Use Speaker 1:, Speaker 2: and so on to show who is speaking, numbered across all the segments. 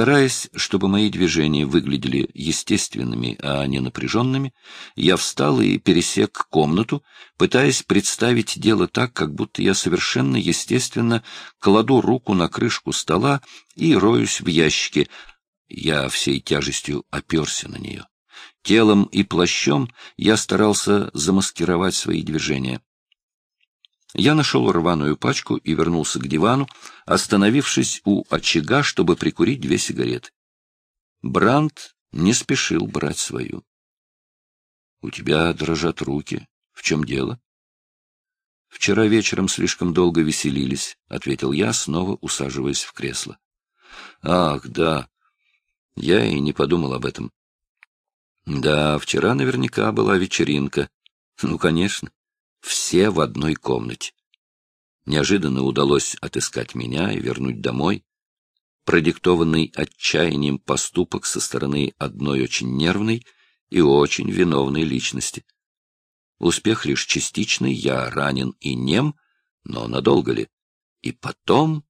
Speaker 1: Стараясь, чтобы мои движения выглядели естественными, а не напряженными, я встал и пересек комнату, пытаясь представить дело так, как будто я совершенно естественно кладу руку на крышку стола и роюсь в ящике. Я всей тяжестью оперся на нее. Телом и плащом я старался замаскировать свои движения. Я нашел рваную пачку и вернулся к дивану, остановившись у очага, чтобы прикурить две сигареты. Бранд не спешил брать свою. — У тебя дрожат руки. В чем дело? — Вчера вечером слишком долго веселились, — ответил я, снова усаживаясь в кресло. — Ах, да. Я и не подумал об этом. — Да, вчера наверняка была вечеринка. Ну, конечно все в одной комнате. Неожиданно удалось отыскать меня и вернуть домой. Продиктованный отчаянием поступок со стороны одной очень нервной и очень виновной личности. Успех лишь частичный, я ранен и нем, но надолго ли? И потом...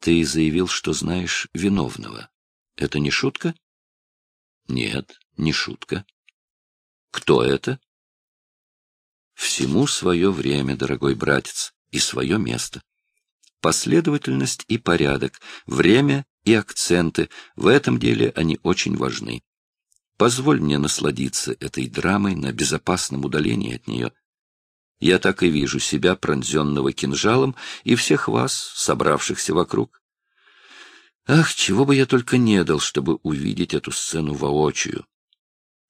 Speaker 1: Ты заявил, что знаешь виновного. Это не шутка? Нет, не шутка. Кто это? Всему свое время, дорогой братец, и свое место. Последовательность и порядок, время и акценты — в этом деле они очень важны. Позволь мне насладиться этой драмой на безопасном удалении от нее. Я так и вижу себя, пронзенного кинжалом, и всех вас, собравшихся вокруг. Ах, чего бы я только не дал, чтобы увидеть эту сцену воочию.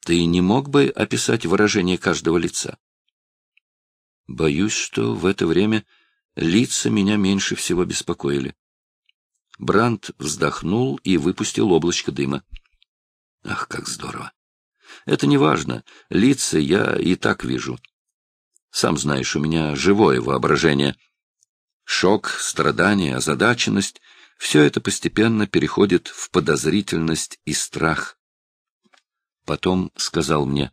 Speaker 1: Ты не мог бы описать выражение каждого лица? Боюсь, что в это время лица меня меньше всего беспокоили. Бранд вздохнул и выпустил облачко дыма. Ах, как здорово! Это не важно, лица я и так вижу. Сам знаешь, у меня живое воображение. Шок, страдание, озадаченность — все это постепенно переходит в подозрительность и страх. Потом сказал мне,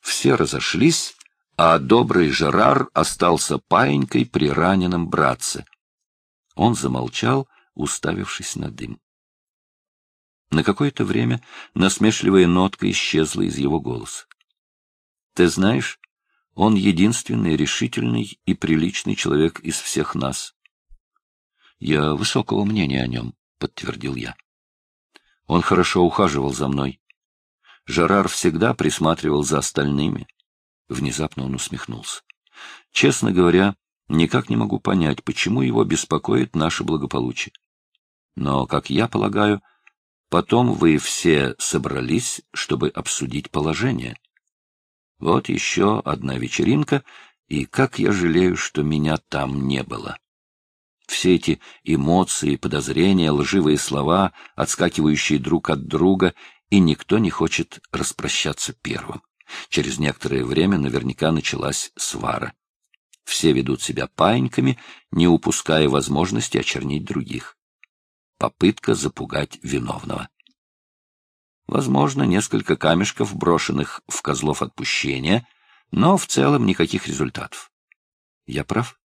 Speaker 1: все разошлись, а добрый Жерар остался паенькой при раненом братце. Он замолчал, уставившись на дым. На какое-то время насмешливая нотка исчезла из его голоса. — Ты знаешь, он единственный решительный и приличный человек из всех нас. — Я высокого мнения о нем, — подтвердил я. Он хорошо ухаживал за мной. Жерар всегда присматривал за остальными. Внезапно он усмехнулся. Честно говоря, никак не могу понять, почему его беспокоит наше благополучие. Но, как я полагаю, потом вы все собрались, чтобы обсудить положение. Вот еще одна вечеринка, и как я жалею, что меня там не было. Все эти эмоции, подозрения, лживые слова, отскакивающие друг от друга, и никто не хочет распрощаться первым. Через некоторое время наверняка началась свара. Все ведут себя паиньками, не упуская возможности очернить других. Попытка запугать виновного. Возможно, несколько камешков, брошенных в козлов отпущения, но в целом никаких результатов. Я прав?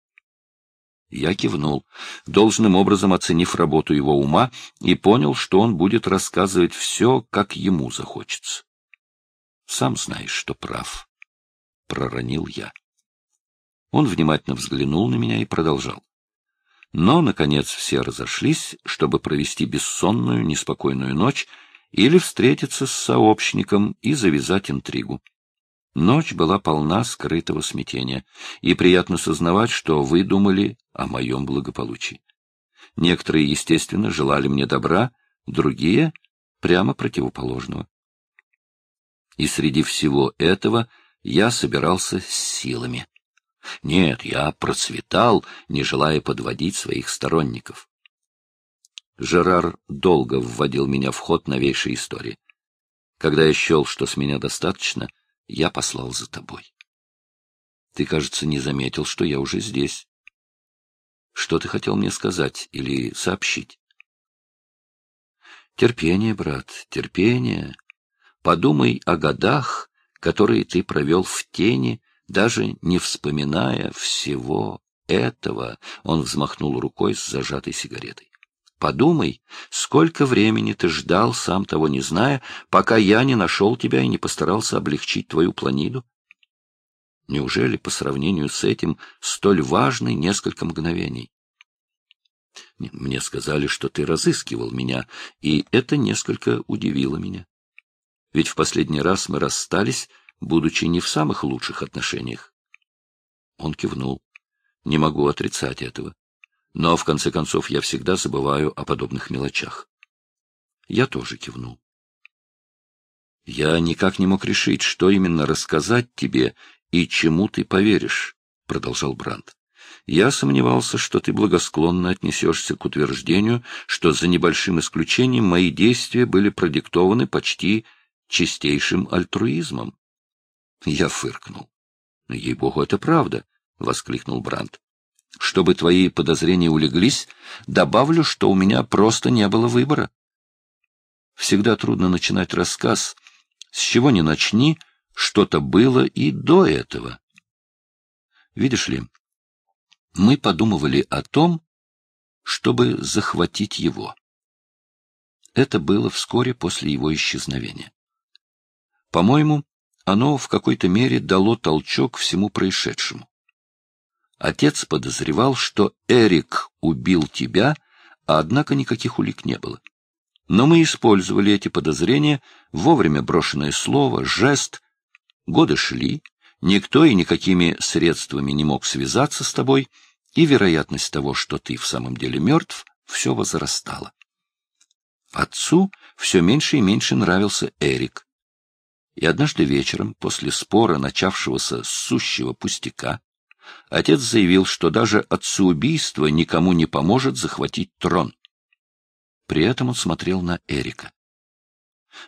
Speaker 1: Я кивнул, должным образом оценив работу его ума, и понял, что он будет рассказывать все, как ему захочется. Сам знаешь, что прав. Проронил я. Он внимательно взглянул на меня и продолжал. Но, наконец, все разошлись, чтобы провести бессонную, неспокойную ночь или встретиться с сообщником и завязать интригу. Ночь была полна скрытого смятения, и приятно сознавать, что вы думали о моем благополучии. Некоторые, естественно, желали мне добра, другие — прямо противоположного. И среди всего этого я собирался с силами. Нет, я процветал, не желая подводить своих сторонников. Жерар долго вводил меня в ход новейшей истории. Когда я счел, что с меня достаточно, я послал за тобой. Ты, кажется, не заметил, что я уже здесь. Что ты хотел мне сказать или сообщить? Терпение, брат, терпение. Подумай о годах, которые ты провел в тени, даже не вспоминая всего этого. Он взмахнул рукой с зажатой сигаретой. Подумай, сколько времени ты ждал, сам того не зная, пока я не нашел тебя и не постарался облегчить твою планиду? Неужели по сравнению с этим столь важны несколько мгновений? Мне сказали, что ты разыскивал меня, и это несколько удивило меня. Ведь в последний раз мы расстались, будучи не в самых лучших отношениях. Он кивнул. Не могу отрицать этого. Но, в конце концов, я всегда забываю о подобных мелочах. Я тоже кивнул. Я никак не мог решить, что именно рассказать тебе и чему ты поверишь, — продолжал Брандт. Я сомневался, что ты благосклонно отнесешься к утверждению, что за небольшим исключением мои действия были продиктованы почти чистейшим альтруизмом. Я фыркнул. — Ей-богу, это правда, — воскликнул Брандт. Чтобы твои подозрения улеглись, добавлю, что у меня просто не было выбора. Всегда трудно начинать рассказ. С чего ни начни, что-то было и до этого. Видишь ли, мы подумывали о том, чтобы захватить его. Это было вскоре после его исчезновения. По-моему, оно в какой-то мере дало толчок всему происшедшему. Отец подозревал, что Эрик убил тебя, а однако никаких улик не было. Но мы использовали эти подозрения, вовремя брошенное слово, жест. Годы шли, никто и никакими средствами не мог связаться с тобой, и вероятность того, что ты в самом деле мертв, все возрастала. Отцу все меньше и меньше нравился Эрик. И однажды вечером, после спора, начавшегося с сущего пустяка, Отец заявил, что даже отцеубийство никому не поможет захватить трон. При этом он смотрел на Эрика.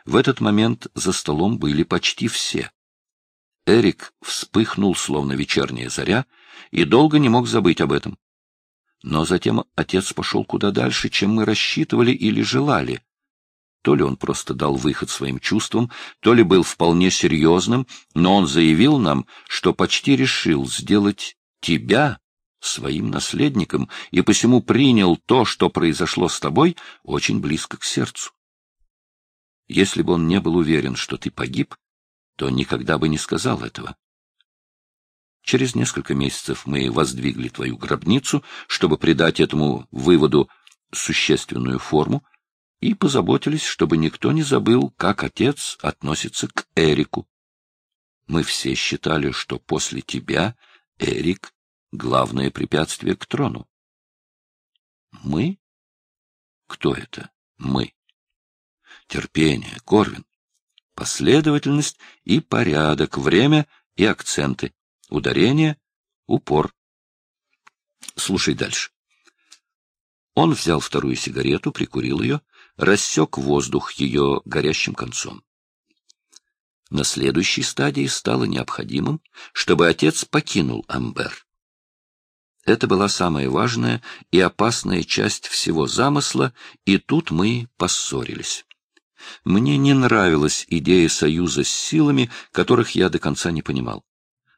Speaker 1: В этот момент за столом были почти все. Эрик вспыхнул, словно вечерняя заря, и долго не мог забыть об этом. Но затем отец пошел куда дальше, чем мы рассчитывали или желали. То ли он просто дал выход своим чувствам, то ли был вполне серьезным, но он заявил нам, что почти решил сделать тебя своим наследником и посему принял то, что произошло с тобой, очень близко к сердцу. Если бы он не был уверен, что ты погиб, то никогда бы не сказал этого. Через несколько месяцев мы воздвигли твою гробницу, чтобы придать этому выводу существенную форму, и позаботились, чтобы никто не забыл, как отец относится к Эрику. Мы все считали, что после тебя Эрик — главное препятствие к трону. Мы? Кто это мы? Терпение, Корвин. Последовательность и порядок, время и акценты, ударение, упор. Слушай дальше. Он взял вторую сигарету, прикурил ее, рассек воздух ее горящим концом. На следующей стадии стало необходимым, чтобы отец покинул Амбер. Это была самая важная и опасная часть всего замысла, и тут мы поссорились. Мне не нравилась идея союза с силами, которых я до конца не понимал.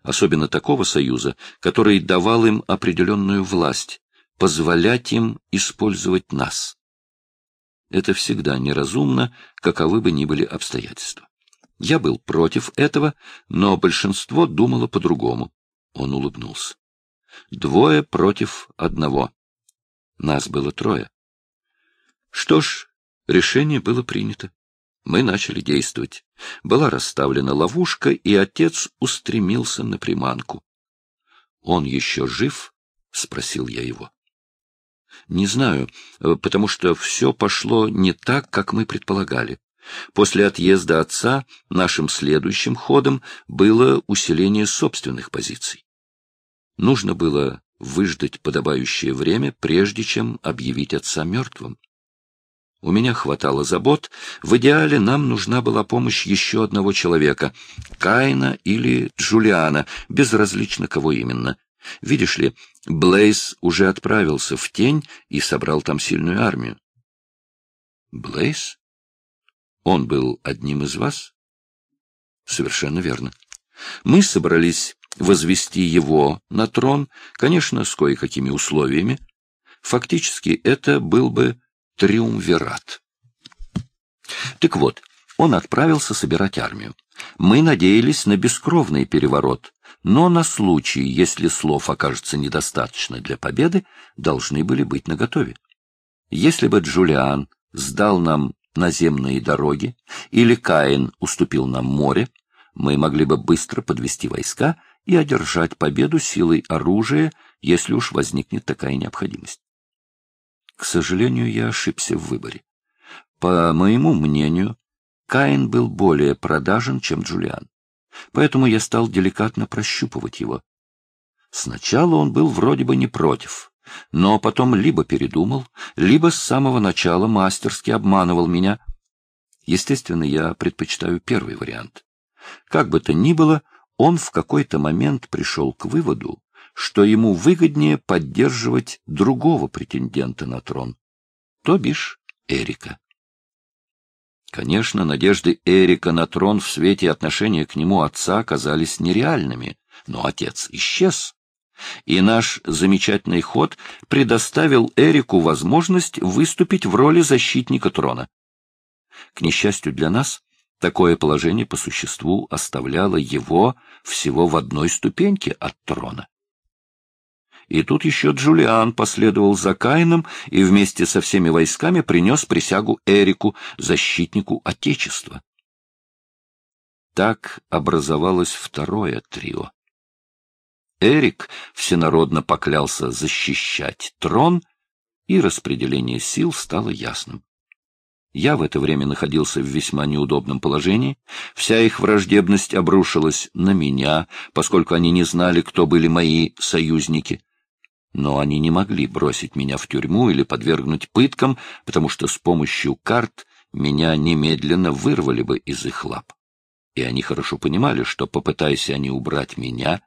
Speaker 1: Особенно такого союза, который давал им определенную власть, позволять им использовать нас. Это всегда неразумно, каковы бы ни были обстоятельства. Я был против этого, но большинство думало по-другому. Он улыбнулся. Двое против одного. Нас было трое. Что ж, решение было принято. Мы начали действовать. Была расставлена ловушка, и отец устремился на приманку. — Он еще жив? — спросил я его. Не знаю, э, потому что все пошло не так, как мы предполагали. После отъезда отца нашим следующим ходом было усиление собственных позиций. Нужно было выждать подобающее время, прежде чем объявить отца мертвым. У меня хватало забот. В идеале нам нужна была помощь еще одного человека — Каина или Джулиана, безразлично кого именно. Видишь ли, Блейз уже отправился в тень и собрал там сильную армию. Блейз? Он был одним из вас? Совершенно верно. Мы собрались возвести его на трон, конечно, с кое-какими условиями. Фактически это был бы триумвират. Так вот, он отправился собирать армию. Мы надеялись на бескровный переворот, но на случай, если слов окажется недостаточно для победы, должны были быть наготове. Если бы Джулиан сдал нам наземные дороги или Каин уступил нам море, мы могли бы быстро подвести войска и одержать победу силой оружия, если уж возникнет такая необходимость. К сожалению, я ошибся в выборе. По моему мнению, Каин был более продажен, чем Джулиан. Поэтому я стал деликатно прощупывать его. Сначала он был вроде бы не против, но потом либо передумал, либо с самого начала мастерски обманывал меня. Естественно, я предпочитаю первый вариант. Как бы то ни было, он в какой-то момент пришел к выводу, что ему выгоднее поддерживать другого претендента на трон, то бишь Эрика. Конечно, надежды Эрика на трон в свете отношения к нему отца оказались нереальными, но отец исчез. И наш замечательный ход предоставил Эрику возможность выступить в роли защитника трона. К несчастью для нас, такое положение по существу оставляло его всего в одной ступеньке от трона. И тут еще Джулиан последовал за Каином и вместе со всеми войсками принес присягу Эрику, защитнику Отечества. Так образовалось второе трио. Эрик всенародно поклялся защищать трон, и распределение сил стало ясным. Я в это время находился в весьма неудобном положении. Вся их враждебность обрушилась на меня, поскольку они не знали, кто были мои союзники но они не могли бросить меня в тюрьму или подвергнуть пыткам, потому что с помощью карт меня немедленно вырвали бы из их лап. И они хорошо понимали, что, попытаясь они убрать меня,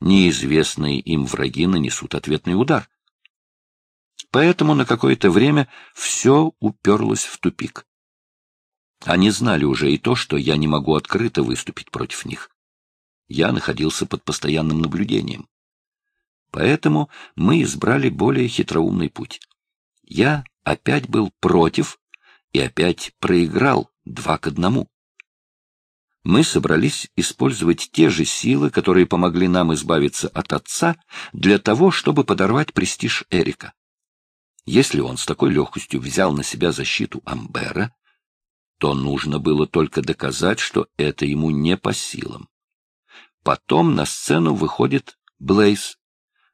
Speaker 1: неизвестные им враги нанесут ответный удар. Поэтому на какое-то время все уперлось в тупик. Они знали уже и то, что я не могу открыто выступить против них. Я находился под постоянным наблюдением. Поэтому мы избрали более хитроумный путь. Я опять был против и опять проиграл два к одному. Мы собрались использовать те же силы, которые помогли нам избавиться от отца, для того, чтобы подорвать престиж Эрика. Если он с такой легкостью взял на себя защиту Амбера, то нужно было только доказать, что это ему не по силам. Потом на сцену выходит Блейз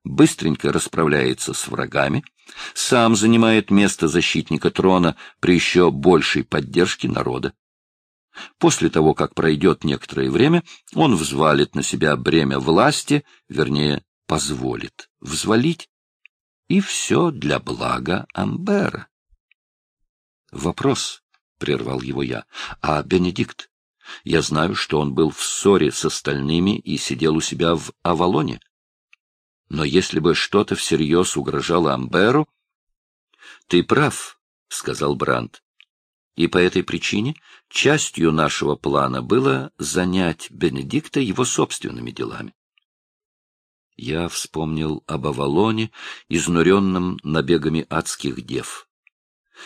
Speaker 1: быстренько расправляется с врагами, сам занимает место защитника трона при еще большей поддержке народа. После того, как пройдет некоторое время, он взвалит на себя бремя власти, вернее, позволит взвалить, и все для блага Амбера. Вопрос, — прервал его я, — а Бенедикт? Я знаю, что он был в ссоре с остальными и сидел у себя в Авалоне. Но если бы что-то всерьез угрожало Амберу... — Ты прав, — сказал Брандт. И по этой причине частью нашего плана было занять Бенедикта его собственными делами. Я вспомнил об Авалоне, изнуренном набегами адских дев.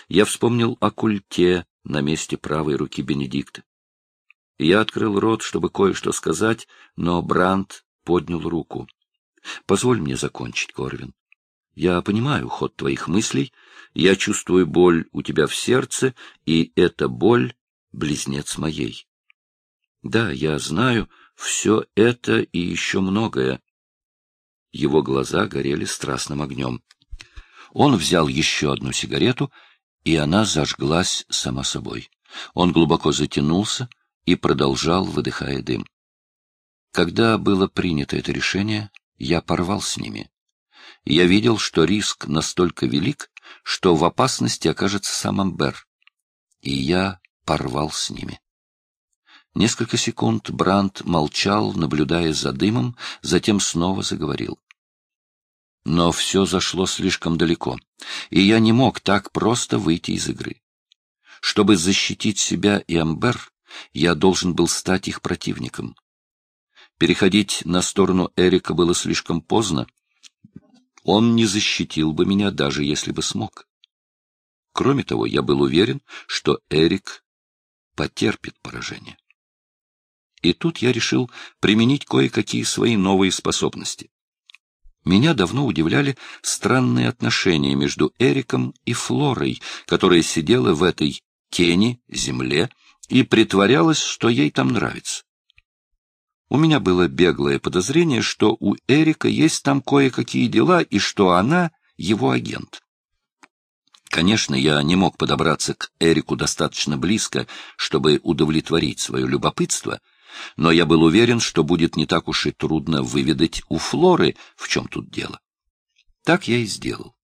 Speaker 1: Я вспомнил о культе на месте правой руки Бенедикта. Я открыл рот, чтобы кое-что сказать, но Брандт поднял руку. Позволь мне закончить, Корвин. Я понимаю ход твоих мыслей, я чувствую боль у тебя в сердце, и эта боль — близнец моей. Да, я знаю все это и еще многое. Его глаза горели страстным огнем. Он взял еще одну сигарету, и она зажглась сама собой. Он глубоко затянулся и продолжал, выдыхая дым. Когда было принято это решение, я порвал с ними. Я видел, что риск настолько велик, что в опасности окажется сам Амбер. И я порвал с ними. Несколько секунд Брандт молчал, наблюдая за дымом, затем снова заговорил. Но все зашло слишком далеко, и я не мог так просто выйти из игры. Чтобы защитить себя и Амбер, я должен был стать их противником. Переходить на сторону Эрика было слишком поздно. Он не защитил бы меня, даже если бы смог. Кроме того, я был уверен, что Эрик потерпит поражение. И тут я решил применить кое-какие свои новые способности. Меня давно удивляли странные отношения между Эриком и Флорой, которая сидела в этой тени, земле, и притворялась, что ей там нравится. У меня было беглое подозрение, что у Эрика есть там кое-какие дела и что она его агент. Конечно, я не мог подобраться к Эрику достаточно близко, чтобы удовлетворить свое любопытство, но я был уверен, что будет не так уж и трудно выведать у Флоры, в чем тут дело. Так я и сделал.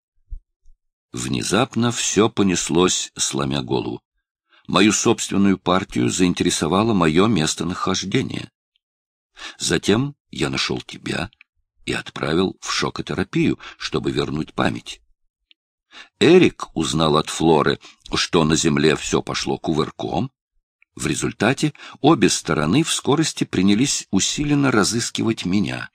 Speaker 1: Внезапно все понеслось, сломя голову. Мою собственную партию заинтересовало мое местонахождение. Затем я нашел тебя и отправил в шокотерапию, чтобы вернуть память. Эрик узнал от Флоры, что на земле все пошло кувырком. В результате обе стороны в скорости принялись усиленно разыскивать меня.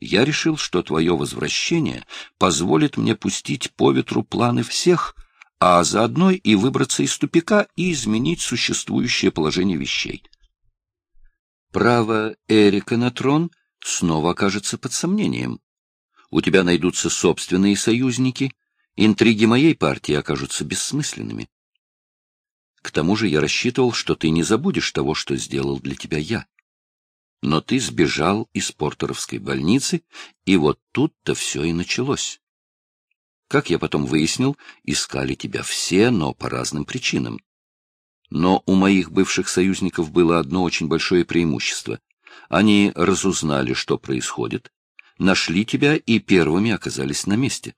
Speaker 1: Я решил, что твое возвращение позволит мне пустить по ветру планы всех, а заодно и выбраться из тупика и изменить существующее положение вещей. Право Эрика на трон снова окажется под сомнением. У тебя найдутся собственные союзники — интриги моей партии окажутся бессмысленными. К тому же я рассчитывал, что ты не забудешь того, что сделал для тебя я. Но ты сбежал из Портеровской больницы, и вот тут-то все и началось. Как я потом выяснил, искали тебя все, но по разным причинам. Но у моих бывших союзников было одно очень большое преимущество. Они разузнали, что происходит, нашли тебя и первыми оказались на месте.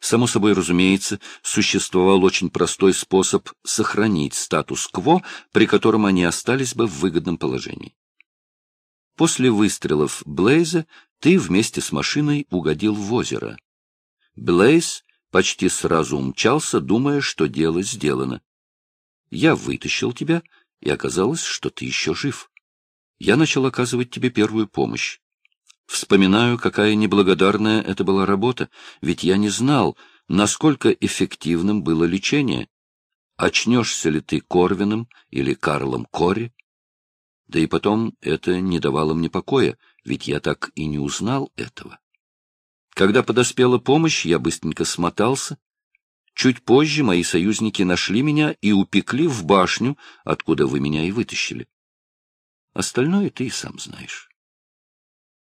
Speaker 1: Само собой разумеется, существовал очень простой способ сохранить статус-кво, при котором они остались бы в выгодном положении. После выстрелов Блейза ты вместе с машиной угодил в озеро. Блейз почти сразу умчался, думая, что дело сделано. Я вытащил тебя, и оказалось, что ты еще жив. Я начал оказывать тебе первую помощь. Вспоминаю, какая неблагодарная это была работа, ведь я не знал, насколько эффективным было лечение. Очнешься ли ты Корвином или Карлом Кори? Да и потом это не давало мне покоя, ведь я так и не узнал этого. Когда подоспела помощь, я быстренько смотался. Чуть позже мои союзники нашли меня и упекли в башню, откуда вы меня и вытащили. Остальное ты и сам знаешь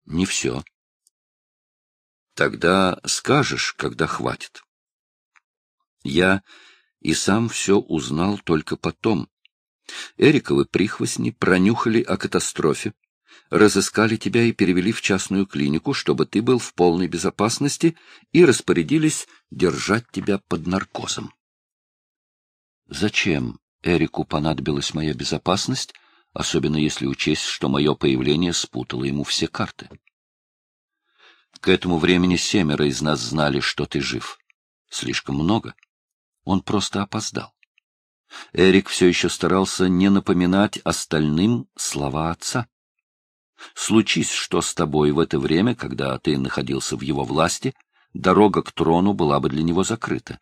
Speaker 1: не все. Тогда скажешь, когда хватит. Я и сам все узнал только потом. Эриковы прихвостни пронюхали о катастрофе, разыскали тебя и перевели в частную клинику, чтобы ты был в полной безопасности, и распорядились держать тебя под наркозом. Зачем Эрику понадобилась моя безопасность, особенно если учесть, что мое появление спутало ему все карты. К этому времени семеро из нас знали, что ты жив. Слишком много. Он просто опоздал. Эрик все еще старался не напоминать остальным слова отца. Случись, что с тобой в это время, когда ты находился в его власти, дорога к трону была бы для него закрыта.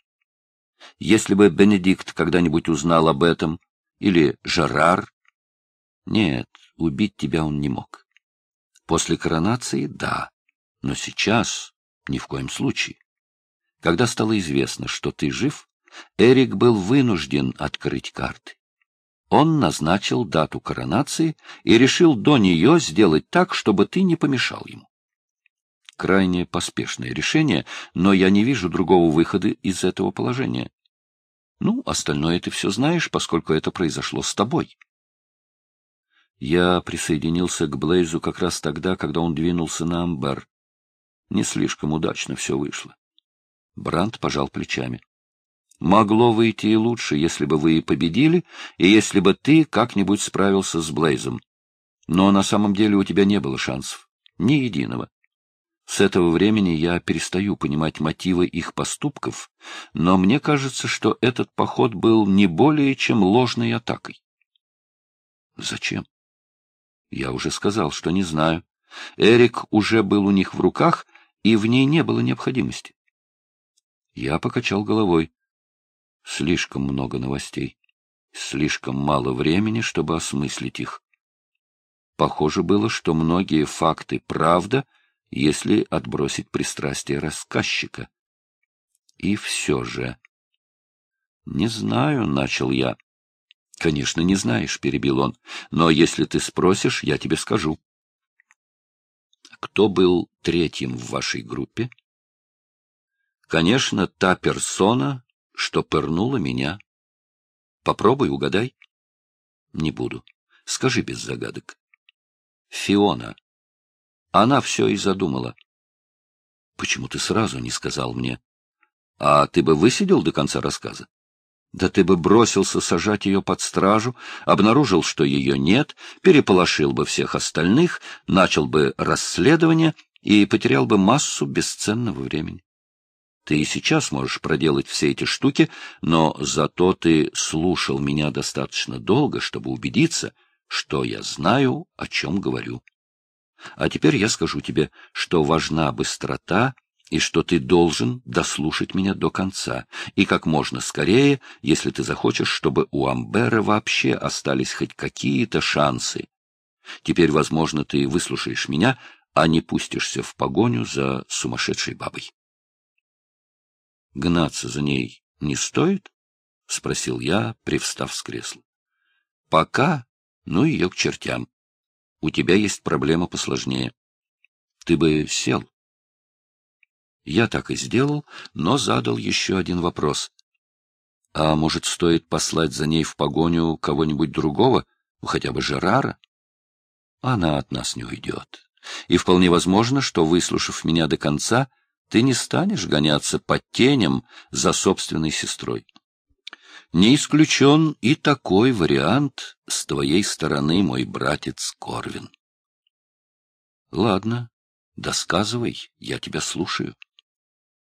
Speaker 1: Если бы Бенедикт когда-нибудь узнал об этом, или Жерар... Нет, убить тебя он не мог. После коронации — да. Но сейчас ни в коем случае. Когда стало известно, что ты жив, Эрик был вынужден открыть карты. Он назначил дату коронации и решил до нее сделать так, чтобы ты не помешал ему. Крайне поспешное решение, но я не вижу другого выхода из этого положения. Ну, остальное ты все знаешь, поскольку это произошло с тобой. Я присоединился к Блейзу как раз тогда, когда он двинулся на Амбар. Не слишком удачно все вышло. Бранд пожал плечами. Могло выйти и лучше, если бы вы и победили, и если бы ты как-нибудь справился с Блейзом. Но на самом деле у тебя не было шансов. Ни единого. С этого времени я перестаю понимать мотивы их поступков, но мне кажется, что этот поход был не более чем ложной атакой. Зачем? Я уже сказал, что не знаю. Эрик уже был у них в руках, и в ней не было необходимости. Я покачал головой. Слишком много новостей. Слишком мало времени, чтобы осмыслить их. Похоже было, что многие факты — правда, если отбросить пристрастие рассказчика. И все же... «Не знаю», — начал я. «Конечно, не знаешь», — перебил он, — «но если ты спросишь, я тебе скажу». «Кто был третьим в вашей группе?» «Конечно, та персона, что пырнула меня». «Попробуй, угадай». «Не буду. Скажи без загадок». «Фиона». Она все и задумала. «Почему ты сразу не сказал мне?» «А ты бы высидел до конца рассказа?» Да ты бы бросился сажать ее под стражу, обнаружил, что ее нет, переполошил бы всех остальных, начал бы расследование и потерял бы массу бесценного времени. Ты и сейчас можешь проделать все эти штуки, но зато ты слушал меня достаточно долго, чтобы убедиться, что я знаю, о чем говорю. А теперь я скажу тебе, что важна быстрота и что ты должен дослушать меня до конца, и как можно скорее, если ты захочешь, чтобы у Амбера вообще остались хоть какие-то шансы. Теперь, возможно, ты выслушаешь меня, а не пустишься в погоню за сумасшедшей бабой. — Гнаться за ней не стоит? — спросил я, привстав с кресла. — Пока, ну ее к чертям. У тебя есть проблема посложнее. Ты бы сел. Я так и сделал, но задал еще один вопрос. А может, стоит послать за ней в погоню кого-нибудь другого, хотя бы Жерара? Она от нас не уйдет. И вполне возможно, что, выслушав меня до конца, ты не станешь гоняться под тенем за собственной сестрой. Не исключен и такой вариант с твоей стороны, мой братец Корвин. Ладно, досказывай, я тебя слушаю.